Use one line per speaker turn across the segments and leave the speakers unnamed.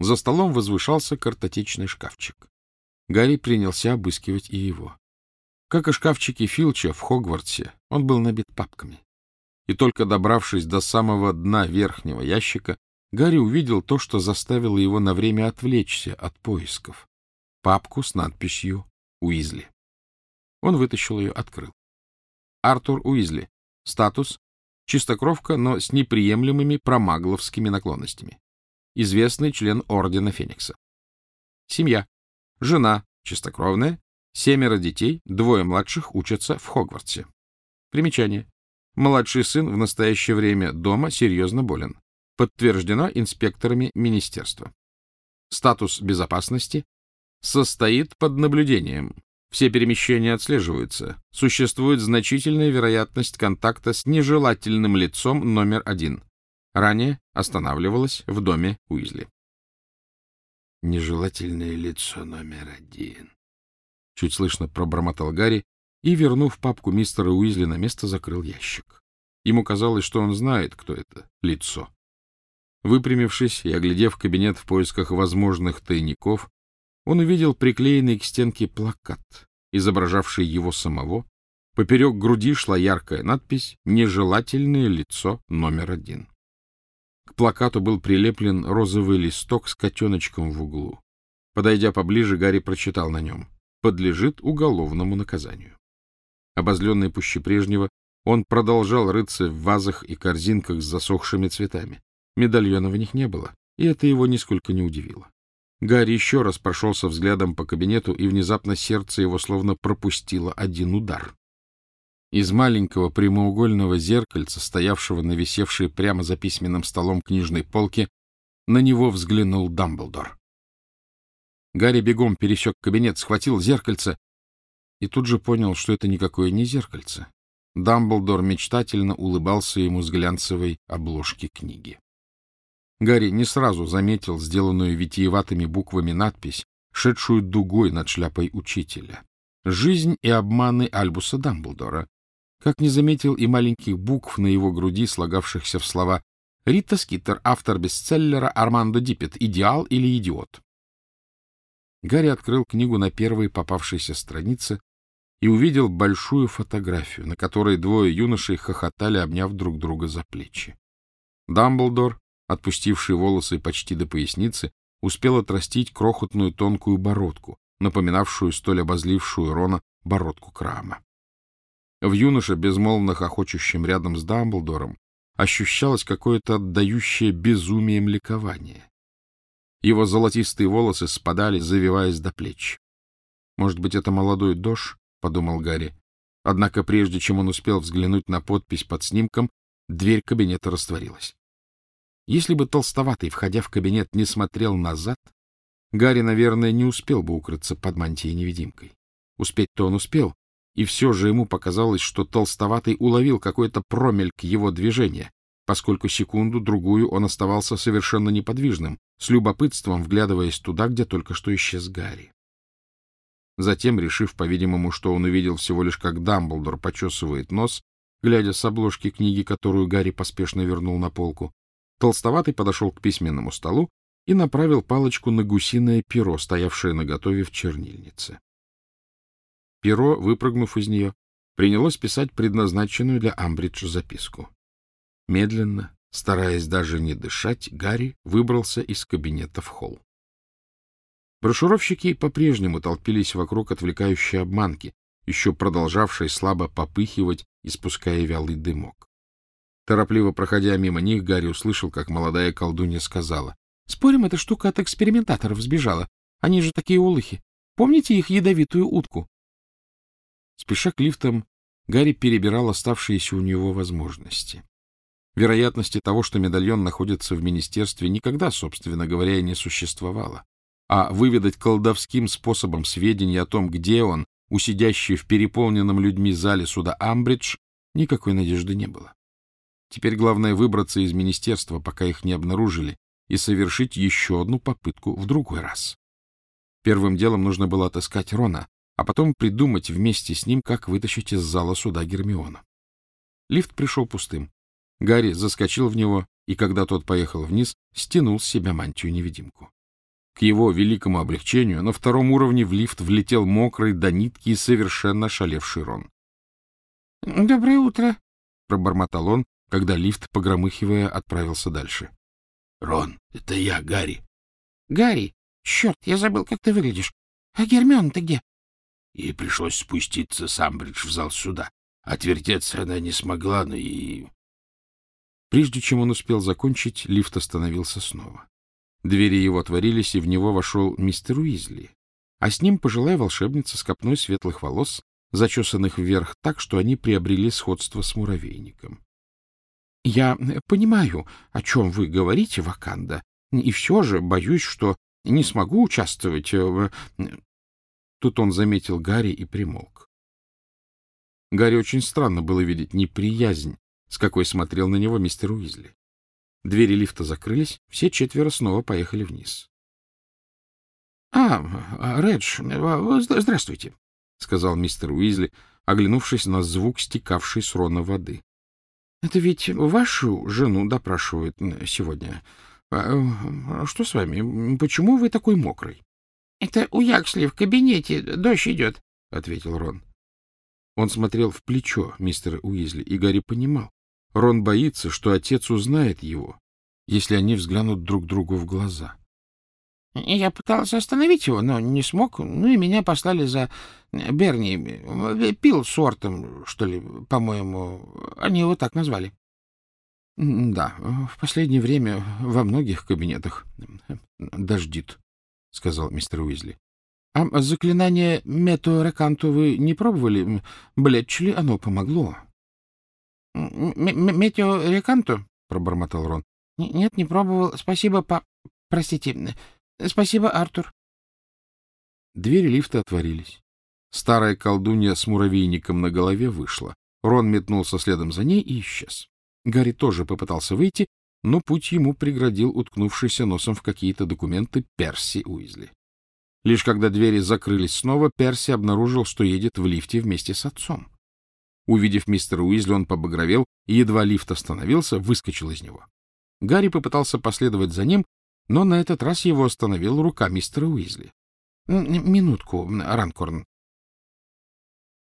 За столом возвышался картотечный шкафчик. Гарри принялся обыскивать и его. Как и шкафчики Филча в Хогвартсе, он был набит папками. И только добравшись до самого дна верхнего ящика, Гарри увидел то, что заставило его на время отвлечься от поисков. Папку с надписью «Уизли». Он вытащил ее, открыл. Артур Уизли. Статус — чистокровка, но с неприемлемыми промагловскими наклонностями. Известный член Ордена Феникса. Семья. Жена, чистокровная, семеро детей, двое младших учатся в Хогвартсе. Примечание. Младший сын в настоящее время дома серьезно болен. Подтверждено инспекторами министерства. Статус безопасности состоит под наблюдением. Все перемещения отслеживаются. Существует значительная вероятность контакта с нежелательным лицом номер один. Ранее останавливалась в доме Уизли.
Нежелательное лицо номер один.
Чуть слышно пробормотал Гарри и, вернув папку мистера Уизли на место, закрыл ящик. Ему казалось, что он знает, кто это лицо. Выпрямившись и оглядев кабинет в поисках возможных тайников, он увидел приклеенный к стенке плакат, изображавший его самого. Поперек груди шла яркая надпись «Нежелательное лицо номер один». Плакату был прилеплен розовый листок с котеночком в углу. Подойдя поближе, Гарри прочитал на нем «Подлежит уголовному наказанию». Обозленный пуще прежнего, он продолжал рыться в вазах и корзинках с засохшими цветами. Медальона в них не было, и это его нисколько не удивило. Гарри еще раз прошелся взглядом по кабинету, и внезапно сердце его словно пропустило один удар. Из маленького прямоугольного зеркальца, стоявшего на висевшей прямо за письменным столом книжной полке, на него взглянул Дамблдор. Гарри бегом пересек кабинет, схватил зеркальце и тут же понял, что это никакое не зеркальце. Дамблдор мечтательно улыбался ему с глянцевой обложки книги. Гарри не сразу заметил сделанную витиеватыми буквами надпись, шедшую дугой над шляпой учителя. «Жизнь и обманы Альбуса Дамблдора». Как не заметил и маленьких букв на его груди, слагавшихся в слова «Рита Скиттер, автор бестселлера Армандо Диппет. Идеал или идиот?» Гарри открыл книгу на первой попавшейся странице и увидел большую фотографию, на которой двое юношей хохотали, обняв друг друга за плечи. Дамблдор отпустивший волосы почти до поясницы, успел отрастить крохотную тонкую бородку, напоминавшую столь обозлившую Рона бородку Крама. В юноше, безмолвно хохочущем рядом с Дамблдором, ощущалось какое-то отдающее безумием ликование. Его золотистые волосы спадали, завиваясь до плеч. «Может быть, это молодой Дош?» — подумал Гарри. Однако прежде чем он успел взглянуть на подпись под снимком, дверь кабинета растворилась. Если бы толстоватый, входя в кабинет, не смотрел назад, Гарри, наверное, не успел бы укрыться под мантией-невидимкой. Успеть-то он успел, и все же ему показалось, что толстоватый уловил какой-то промельк его движения, поскольку секунду-другую он оставался совершенно неподвижным, с любопытством вглядываясь туда, где только что исчез Гарри. Затем, решив, по-видимому, что он увидел всего лишь, как Дамблдор почесывает нос, глядя с обложки книги, которую Гарри поспешно вернул на полку, Толстоватый подошел к письменному столу и направил палочку на гусиное перо, стоявшее наготове в чернильнице. Перо, выпрыгнув из нее, принялось писать предназначенную для Амбриджа записку. Медленно, стараясь даже не дышать, Гарри выбрался из кабинета в холл. Брошюровщики по-прежнему толпились вокруг отвлекающей обманки, еще продолжавшей слабо попыхивать, испуская вялый дымок. Торопливо проходя мимо них, Гарри услышал, как молодая колдунья сказала. — Спорим, эта штука от экспериментаторов сбежала. Они же такие улыхи. Помните их ядовитую утку? Спеша к лифтам, Гарри перебирал оставшиеся у него возможности. Вероятности того, что медальон находится в министерстве, никогда, собственно говоря, не существовало. А выведать колдовским способом сведения о том, где он, у сидящей в переполненном людьми зале суда Амбридж, никакой надежды не было. Теперь главное выбраться из министерства, пока их не обнаружили, и совершить еще одну попытку в другой раз. Первым делом нужно было отыскать Рона, а потом придумать вместе с ним, как вытащить из зала суда Гермиона. Лифт пришел пустым. Гарри заскочил в него, и когда тот поехал вниз, стянул с себя мантию-невидимку. К его великому облегчению на втором уровне в лифт влетел мокрый до нитки и совершенно шалевший Рон.
— Доброе утро, —
пробормотал он, когда лифт, погромыхивая, отправился дальше.
— Рон, это я, Гарри.
— Гарри, черт, я забыл, как ты выглядишь. А Гермиона ты где?
Ей пришлось спуститься с Амбридж в зал суда. Отвертеться она не смогла, но и...
Прежде чем он успел закончить, лифт остановился снова. Двери его отворились, и в него вошел мистер Уизли, а с ним пожилая волшебница с копной светлых волос, зачесанных вверх так, что они приобрели сходство с муравейником. — Я понимаю, о чем вы говорите, Ваканда, и все же боюсь, что не смогу участвовать. Тут он заметил Гарри и примолк. Гарри очень странно было видеть неприязнь, с какой смотрел на него мистер Уизли. Двери лифта закрылись, все четверо снова поехали вниз. — А, Редж, здравствуйте, — сказал мистер Уизли, оглянувшись на звук стекавшей с Рона воды. — Это ведь вашу жену допрашивают сегодня. А, что с вами? Почему вы такой мокрый?
— Это у Яксли в кабинете дождь идет, — ответил Рон.
Он смотрел в плечо мистера Уизли, и Гарри понимал. Рон боится, что отец узнает его, если они взглянут друг другу в глаза.
— Я пытался остановить его, но не смог. Ну и меня послали за Берни. Пил сортом, что ли, по-моему. Они его так назвали.
— Да, в последнее время во многих кабинетах дождит, — сказал мистер Уизли. — А заклинание метеореканту вы не пробовали? Блетчли оно помогло.
— Метеореканту? — пробормотал Рон. — Нет, не пробовал. Спасибо, па... Простите. Спасибо, Артур.
Двери лифта отворились. Старая колдунья с муравейником на голове вышла. Рон метнулся следом за ней и исчез. Гарри тоже попытался выйти, но путь ему преградил уткнувшийся носом в какие-то документы Перси Уизли. Лишь когда двери закрылись снова, Перси обнаружил, что едет в лифте вместе с отцом. Увидев мистера Уизли, он побагровел и, едва лифт остановился, выскочил из него. Гарри попытался последовать за ним, но на этот раз его остановила рука мистера Уизли. — Минутку, Ранкорн.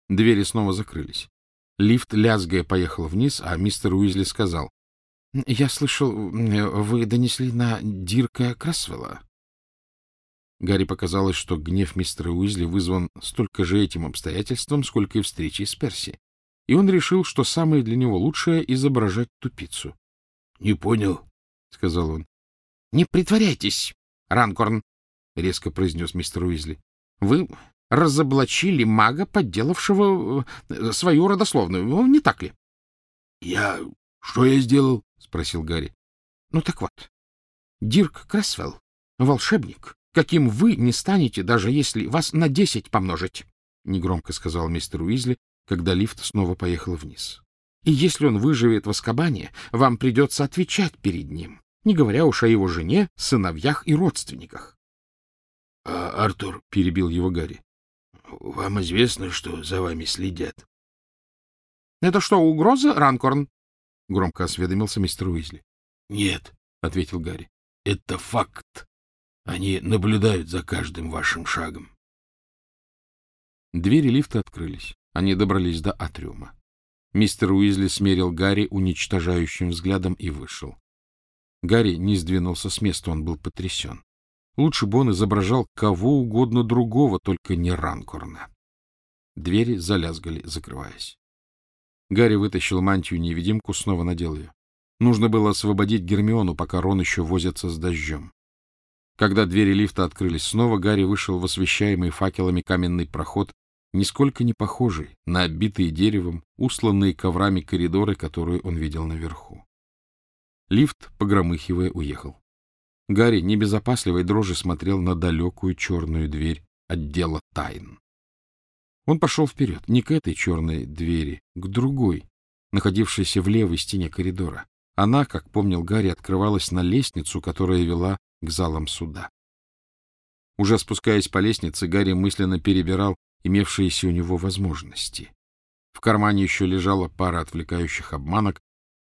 Двери снова закрылись. Лифт, лязгая, поехал вниз, а мистер Уизли сказал. — Я слышал, вы донесли на Дирка Красвелла. Гарри показалось, что гнев мистера Уизли вызван столько же этим обстоятельством, сколько и встречей с Перси. И он решил, что самое для него лучшее — изображать тупицу.
— Не понял, — сказал он.
— Не притворяйтесь, Ранкорн, — резко произнес мистер Уизли. — Вы разоблачили мага, подделавшего э, свою родословную, не так ли?
— Я... Что я сделал? — спросил Гарри.
— Ну так вот, Дирк Кресвелл, волшебник, каким вы не станете, даже если вас на десять помножить, — негромко сказал мистер Уизли, когда лифт снова поехал вниз. — И если он выживет в Аскабане, вам придется отвечать перед ним, не говоря уж о его жене, сыновьях и родственниках.
— А Артур, — перебил его Гарри, — вам известно, что за вами следят?
— Это что, угроза, Ранкорн? — громко осведомился мистер Уизли.
— Нет, — ответил Гарри, — это факт. Они наблюдают за каждым вашим шагом.
Двери лифта открылись. Они добрались до атриума. Мистер Уизли смерил Гарри уничтожающим взглядом и вышел. Гарри не сдвинулся с места, он был потрясен. Лучше бы он изображал кого угодно другого, только не Ранкорна. Двери залязгали, закрываясь. Гарри вытащил мантию-невидимку, снова надел ее. Нужно было освободить Гермиону, пока Рон еще возится с дождем. Когда двери лифта открылись снова, Гарри вышел в освещаемый факелами каменный проход, нисколько не похожий на оббитые деревом, усланные коврами коридоры, которые он видел наверху. Лифт, погромыхивая, уехал. Гарри, небезопасливой дрожи, смотрел на далекую черную дверь отдела тайн. Он пошел вперед, не к этой черной двери, к другой, находившейся в левой стене коридора. Она, как помнил Гарри, открывалась на лестницу, которая вела к залам суда. Уже спускаясь по лестнице, Гарри мысленно перебирал имевшиеся у него возможности. В кармане еще лежала пара отвлекающих обманок,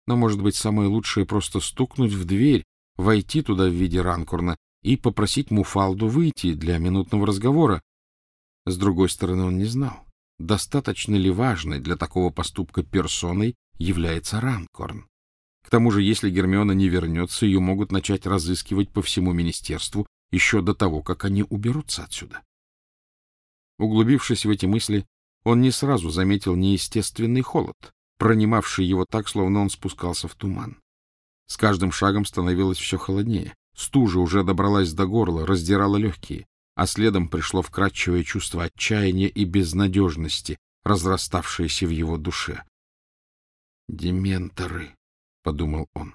но, может быть, самое лучшее просто стукнуть в дверь, войти туда в виде ранкурна и попросить Муфалду выйти для минутного разговора. С другой стороны, он не знал, достаточно ли важной для такого поступка персоной является Ранкорн. К тому же, если Гермиона не вернется, ее могут начать разыскивать по всему министерству еще до того, как они уберутся отсюда. Углубившись в эти мысли, он не сразу заметил неестественный холод, пронимавший его так, словно он спускался в туман. С каждым шагом становилось все холоднее. Стужа уже добралась до горла, раздирала легкие, а следом пришло вкрадчивое чувство отчаяния и безнадежности, разраставшееся в его душе. «Дементоры», — подумал он.